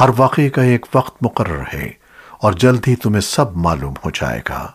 ہر واقعے کا ایک وقت مقرر ہے اور جلد ہی تمہیں سب معلوم ہو جائے گا۔